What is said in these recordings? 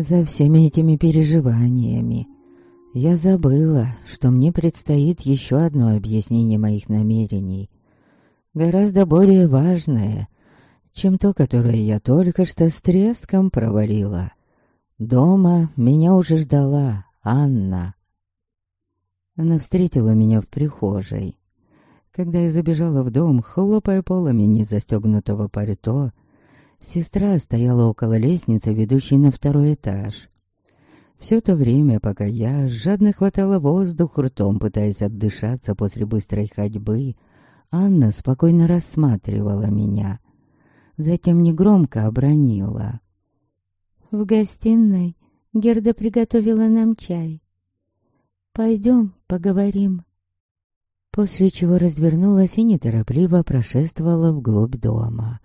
За всеми этими переживаниями я забыла, что мне предстоит еще одно объяснение моих намерений, гораздо более важное, чем то, которое я только что с треском провалила. Дома меня уже ждала Анна. Она встретила меня в прихожей. Когда я забежала в дом, хлопая полами незастегнутого пальто, сестра стояла около лестницы, ведущей на второй этаж. Все то время, пока я жадно хватала воздух ртом, пытаясь отдышаться после быстрой ходьбы, Анна спокойно рассматривала меня. Затем негромко обронила. «В гостиной Герда приготовила нам чай. Пойдем, поговорим». После чего развернулась и неторопливо прошествовала вглубь дома.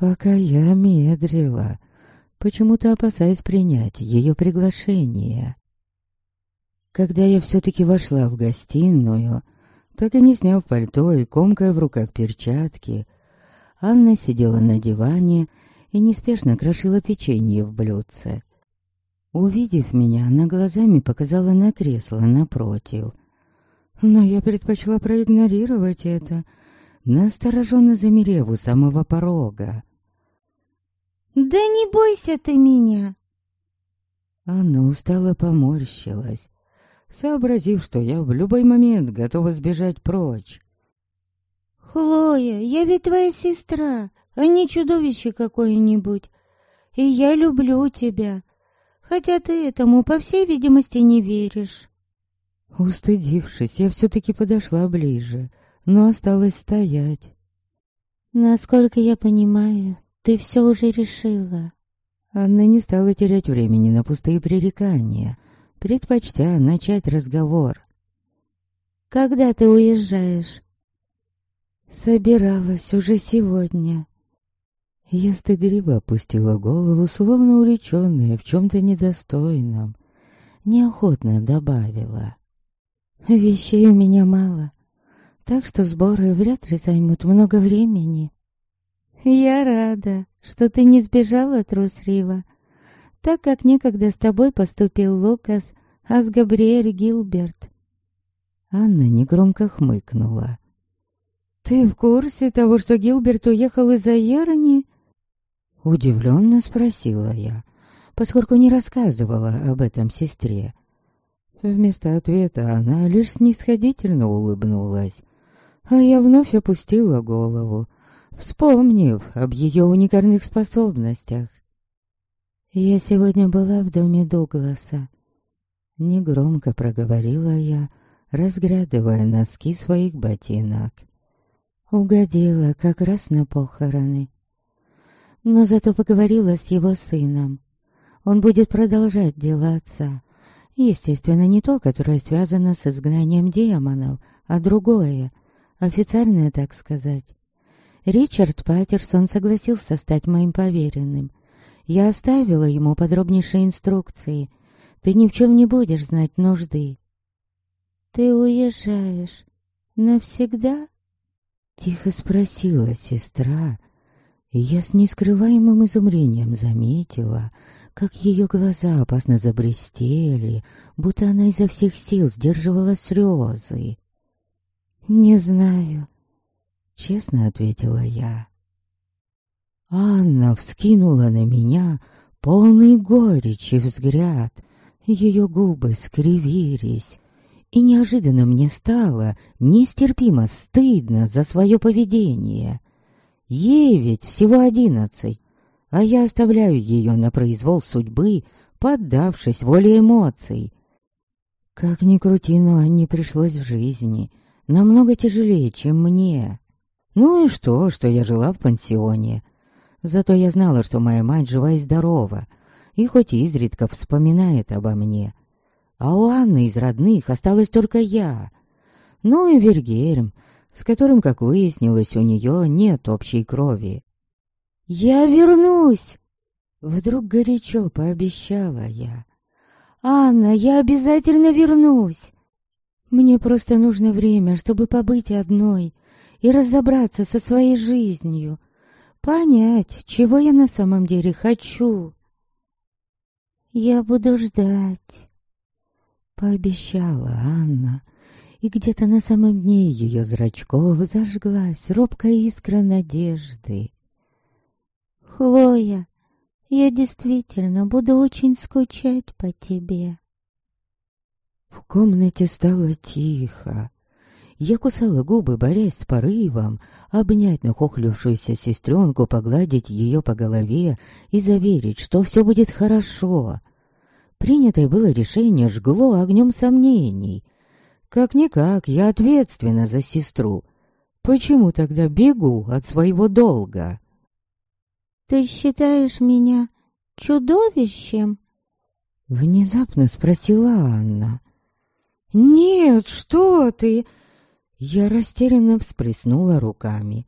Пока я медлила, почему-то опасаясь принять ее приглашение. Когда я все-таки вошла в гостиную, так и не сняв пальто и комкая в руках перчатки, Анна сидела на диване и неспешно крошила печенье в блюдце. Увидев меня, она глазами показала на кресло напротив. Но я предпочла проигнорировать это, настороженно замерев у самого порога. «Да не бойся ты меня!» Она устало поморщилась, сообразив, что я в любой момент готова сбежать прочь. «Хлоя, я ведь твоя сестра, а не чудовище какое-нибудь, и я люблю тебя, хотя ты этому, по всей видимости, не веришь». Устыдившись, я все-таки подошла ближе, но осталось стоять. «Насколько я понимаю, ты все уже решила». Анна не стала терять времени на пустые пререкания, предпочтя начать разговор. «Когда ты уезжаешь?» «Собиралась уже сегодня». Я стыдливо опустила голову, словно увлеченная в чем-то недостойном. Неохотно добавила. «Вещей у меня мало, так что сборы вряд ли займут много времени». «Я рада, что ты не сбежала трусливо, так как некогда с тобой поступил Лукас, а с Габриэль Гилберт». Анна негромко хмыкнула. «Ты в курсе того, что Гилберт уехал из-за Ярани?» Удивленно спросила я, поскольку не рассказывала об этом сестре. Вместо ответа она лишь снисходительно улыбнулась, а я вновь опустила голову, вспомнив об ее уникальных способностях. «Я сегодня была в доме Дугласа», — негромко проговорила я, разглядывая носки своих ботинок. Угодила как раз на похороны но зато поговорила с его сыном. Он будет продолжать дела отца. Естественно, не то, которое связано с изгнанием демонов, а другое, официальное, так сказать. Ричард Паттерсон согласился стать моим поверенным. Я оставила ему подробнейшие инструкции. Ты ни в чем не будешь знать нужды. «Ты уезжаешь навсегда?» Тихо спросила сестра, я с нескрываемым изумлением заметила, как ее глаза опасно заблестели, будто она изо всех сил сдерживала слезы. «Не знаю», — честно ответила я. Анна вскинула на меня полный горечи взгляд. Ее губы скривились, и неожиданно мне стало нестерпимо стыдно за свое поведение. Ей ведь всего одиннадцать, а я оставляю ее на произвол судьбы, поддавшись воле эмоций. Как ни крути, но не пришлось в жизни. Намного тяжелее, чем мне. Ну и что, что я жила в пансионе. Зато я знала, что моя мать жива и здорова, и хоть изредка вспоминает обо мне. А у Анны из родных осталась только я. Ну и Вергельм, с которым, как выяснилось, у нее нет общей крови. «Я вернусь!» Вдруг горячо пообещала я. «Анна, я обязательно вернусь!» Мне просто нужно время, чтобы побыть одной и разобраться со своей жизнью, понять, чего я на самом деле хочу. Я буду ждать. Пообещала Анна, и где-то на самом дне ее зрачков зажглась робкая искра надежды. Хлоя, я действительно буду очень скучать по тебе. В комнате стало тихо. Я кусала губы, борясь с порывом, обнять нахохлившуюся сестренку, погладить ее по голове и заверить, что все будет хорошо. Принятое было решение жгло огнем сомнений. Как-никак, я ответственна за сестру. Почему тогда бегу от своего долга? «Ты считаешь меня чудовищем?» Внезапно спросила Анна. «Нет, что ты!» Я растерянно всплеснула руками.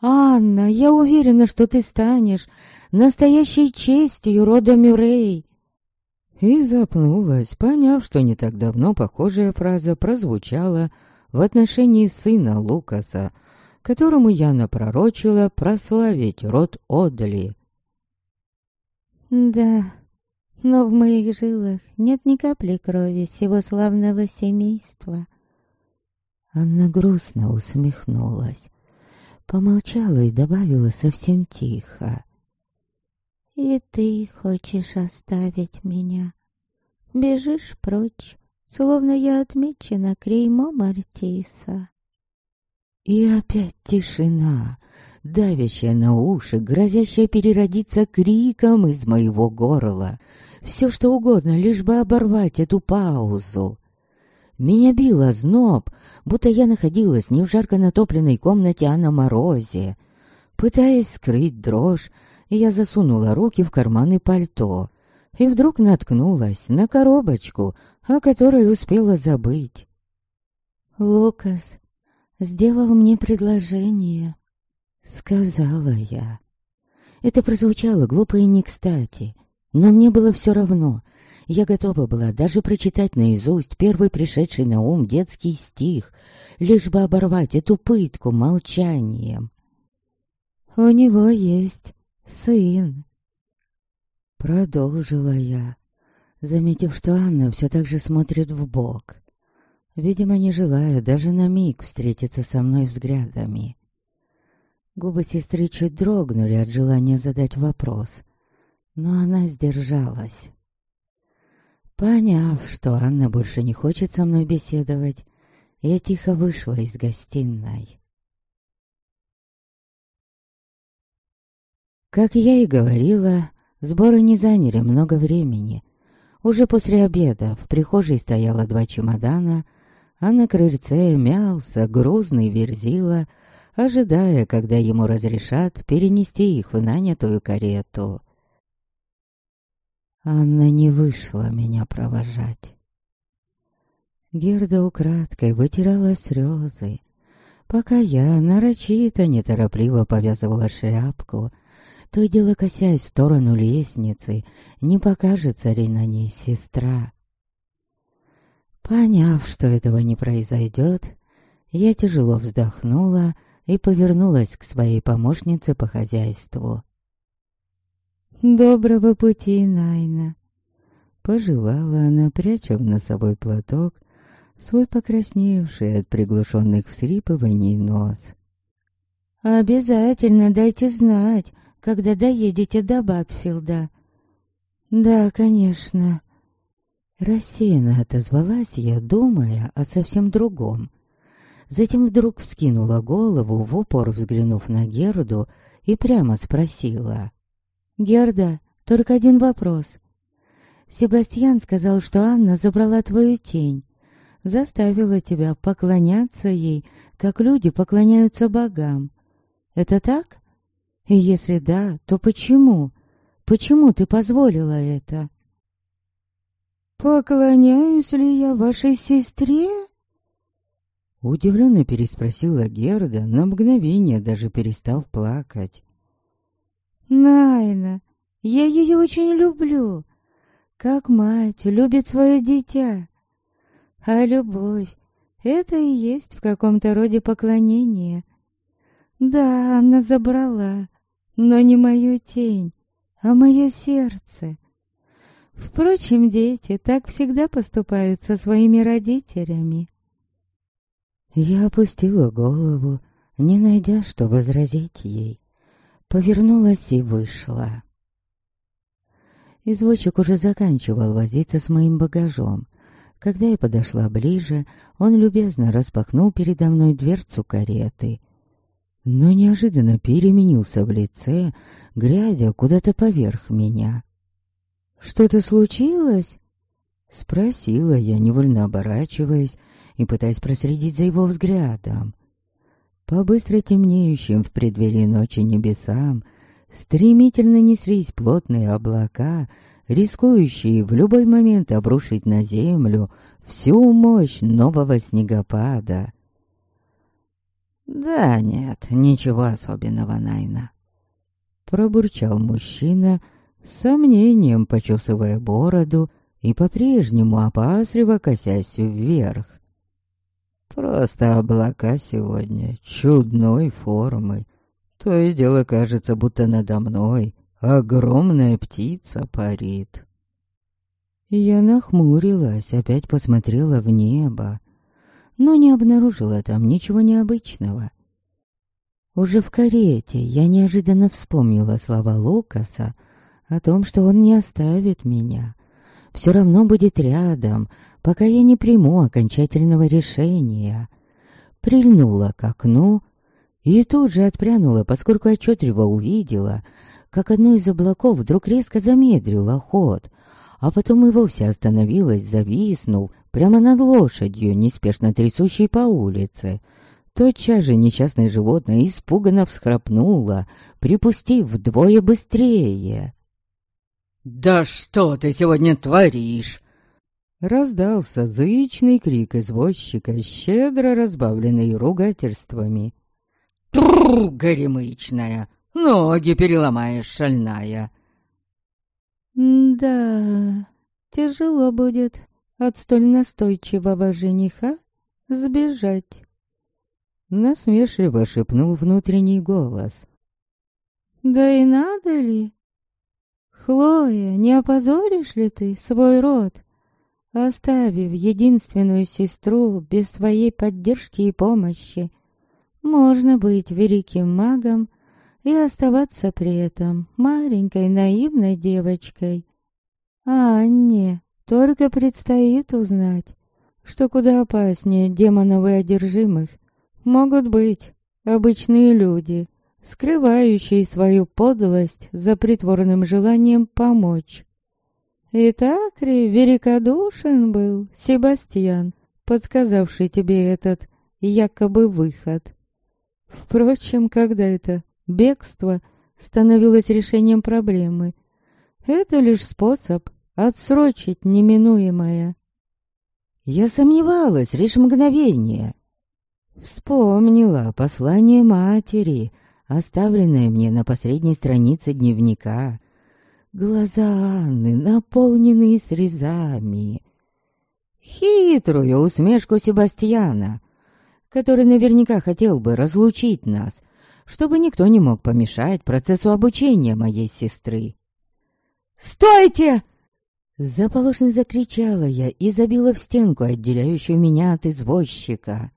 «Анна, я уверена, что ты станешь настоящей честью рода Мюррей!» И запнулась, поняв, что не так давно похожая фраза прозвучала в отношении сына Лукаса, которому я напророчила прославить род Одли. «Да, но в моих жилах нет ни капли крови всего славного семейства», Анна грустно усмехнулась, помолчала и добавила совсем тихо. «И ты хочешь оставить меня? Бежишь прочь, словно я отмечена клеймом Артиса». И опять тишина, давящая на уши, грозящая переродиться криком из моего горла. Все что угодно, лишь бы оборвать эту паузу. Меня било зноб, будто я находилась не в жарко натопленной комнате, а на морозе. Пытаясь скрыть дрожь, я засунула руки в карманы пальто и вдруг наткнулась на коробочку, о которой успела забыть. «Лукас сделал мне предложение», — сказала я. Это прозвучало глупо и не кстати, но мне было все равно. Я готова была даже прочитать наизусть первый пришедший на ум детский стих, лишь бы оборвать эту пытку молчанием. «У него есть сын», — продолжила я, заметив, что Анна все так же смотрит в бок, видимо, не желая даже на миг встретиться со мной взглядами. Губы сестры чуть дрогнули от желания задать вопрос, но она сдержалась. Поняв, что Анна больше не хочет со мной беседовать, я тихо вышла из гостиной. Как я и говорила, сборы не заняли много времени. Уже после обеда в прихожей стояло два чемодана, а на крыльце мялся грузный верзила, ожидая, когда ему разрешат перенести их в нанятую карету. Анна не вышла меня провожать. Герда украдкой вытирала слезы, пока я нарочито неторопливо повязывала шляпку, то и дело косясь в сторону лестницы, не покажется ли на ней сестра. Поняв, что этого не произойдет, я тяжело вздохнула и повернулась к своей помощнице по хозяйству. «Доброго пути, Найна!» Пожелала она, пряча в носовой платок свой покрасневший от приглушенных всрипываний нос. «Обязательно дайте знать, когда доедете до Батфилда». «Да, конечно». Рассеянно отозвалась я, думая о совсем другом. Затем вдруг вскинула голову, в упор взглянув на Герду, и прямо спросила. «Герда, только один вопрос. Себастьян сказал, что Анна забрала твою тень, заставила тебя поклоняться ей, как люди поклоняются богам. Это так? И если да, то почему? Почему ты позволила это?» «Поклоняюсь ли я вашей сестре?» Удивленно переспросила Герда, на мгновение даже перестав плакать. Найна, я ее очень люблю, как мать любит свое дитя. А любовь — это и есть в каком-то роде поклонение. Да, она забрала, но не мою тень, а мое сердце. Впрочем, дети так всегда поступают со своими родителями. Я опустила голову, не найдя, что возразить ей. Повернулась и вышла. Извозчик уже заканчивал возиться с моим багажом. Когда я подошла ближе, он любезно распахнул передо мной дверцу кареты. Но неожиданно переменился в лице, глядя куда-то поверх меня. «Что-то случилось?» Спросила я, невольно оборачиваясь и пытаясь проследить за его взглядом. По быстро темнеющим в преддверии ночи небесам стремительно неслись плотные облака, рискующие в любой момент обрушить на землю всю мощь нового снегопада. «Да нет, ничего особенного, Найна», — пробурчал мужчина, с сомнением почесывая бороду и по-прежнему опасливо косясь вверх. Просто облака сегодня чудной формы. То и дело кажется, будто надо мной огромная птица парит. Я нахмурилась, опять посмотрела в небо, но не обнаружила там ничего необычного. Уже в карете я неожиданно вспомнила слова Лукаса о том, что он не оставит меня. Все равно будет рядом, пока я не приму окончательного решения. Прильнула к окну и тут же отпрянула, поскольку отчетливо увидела, как одно из облаков вдруг резко замедрило ход, а потом и вовсе остановилась, зависнув прямо над лошадью, неспешно трясущей по улице. Тотчас же несчастное животное испуганно всхрапнуло, припустив вдвое быстрее. «Да что ты сегодня творишь?» Раздался зычный крик извозчика, щедро разбавленный ругательствами. «Трррр, горемычная! Ноги переломаешь, шальная!» «Да, тяжело будет от столь настойчивого жениха сбежать», — насмешливо шепнул внутренний голос. «Да и надо ли? Хлоя, не опозоришь ли ты свой род?» Оставив единственную сестру без своей поддержки и помощи, можно быть великим магом и оставаться при этом маленькой наивной девочкой. А Анне только предстоит узнать, что куда опаснее демонов и одержимых могут быть обычные люди, скрывающие свою подлость за притворным желанием помочь. И так ли великодушен был Себастьян, подсказавший тебе этот якобы выход? Впрочем, когда это бегство становилось решением проблемы, это лишь способ отсрочить неминуемое. Я сомневалась лишь мгновение. Вспомнила послание матери, оставленное мне на последней странице дневника, Глаза Анны, наполненные срезами. Хитрую усмешку Себастьяна, который наверняка хотел бы разлучить нас, чтобы никто не мог помешать процессу обучения моей сестры. «Стойте!» Заполошно закричала я и забила в стенку, отделяющую меня от извозчика.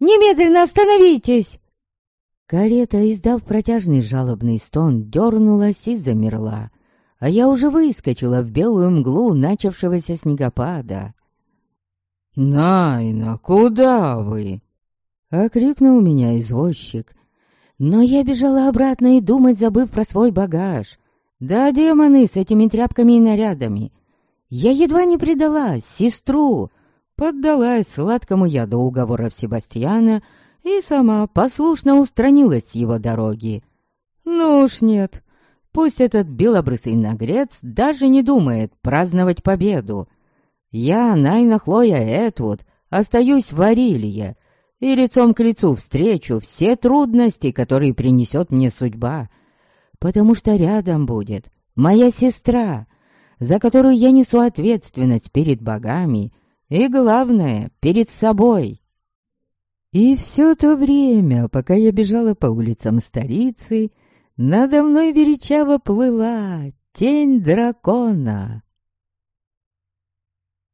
«Немедленно остановитесь!» Карета, издав протяжный жалобный стон, дернулась и замерла а я уже выскочила в белую мглу начавшегося снегопада. «Найна, куда вы?» — окрикнул меня извозчик. Но я бежала обратно и думать, забыв про свой багаж. Да, демоны с этими тряпками и нарядами. Я едва не предала сестру, поддалась сладкому яду уговоров Себастьяна и сама послушно устранилась с его дороги. Ну уж нет, Пусть этот белобрысый нагрец даже не думает праздновать победу. Я, Найна Хлоя Этвуд, остаюсь в Арилье и лицом к лицу встречу все трудности, которые принесет мне судьба, потому что рядом будет моя сестра, за которую я несу ответственность перед богами и, главное, перед собой. И все то время, пока я бежала по улицам столицы, надо мной величаво плыла тень дракона.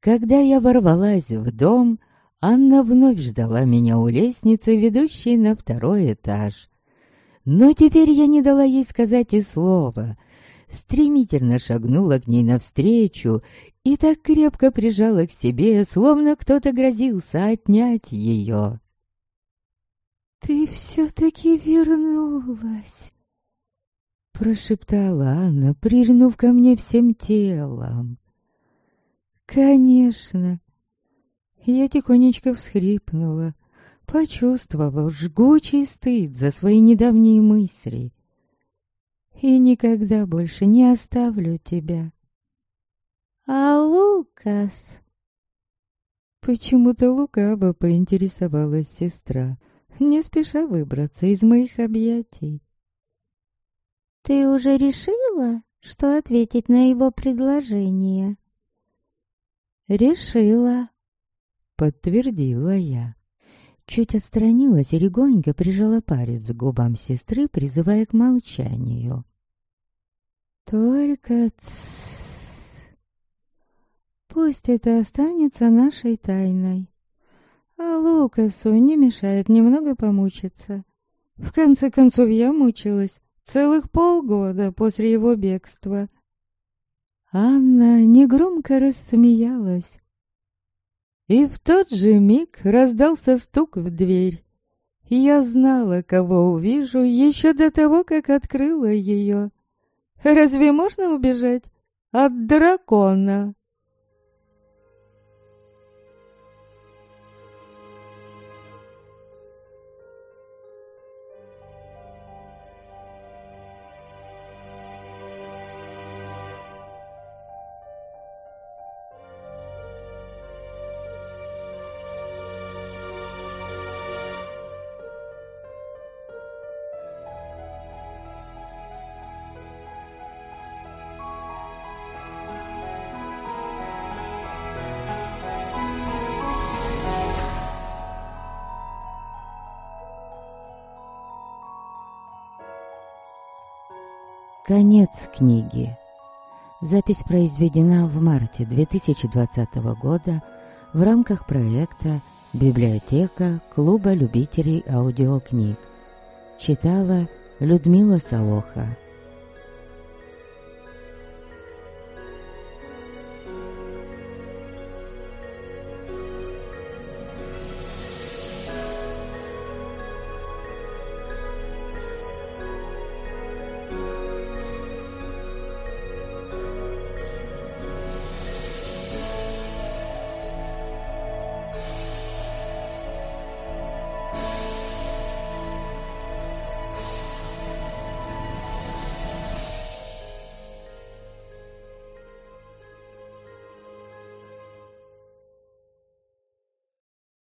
Когда я ворвалась в дом, Анна вновь ждала меня у лестницы, ведущей на второй этаж. Но теперь я не дала ей сказать и слова. Стремительно шагнула к ней навстречу и так крепко прижала к себе, словно кто-то грозился отнять ее. «Ты все-таки вернулась!» Прошептала Анна, прильнув ко мне всем телом. «Конечно!» Я тихонечко всхрипнула, почувствовав жгучий стыд за свои недавние мысли. «И никогда больше не оставлю тебя!» «А Лукас?» Почему-то лукаво поинтересовалась сестра, не спеша выбраться из моих объятий. «Ты уже решила, что ответить на его предложение?» «Решила», — подтвердила я. Чуть отстранилась и легонько прижала палец к губам сестры, призывая к молчанию. «Только. Пусть это останется нашей тайной. А Лукасу не мешает немного помучиться. В конце концов, я мучилась целых полгода после его бегства». Анна негромко рассмеялась. И в тот же миг раздался стук в дверь. Я знала, кого увижу, еще до того, как открыла ее. Разве можно убежать от дракона? Конец книги. Запись произведена в марте 2020 года в рамках проекта «Библиотека Клуба любителей аудиокниг». Читала Людмила Солоха.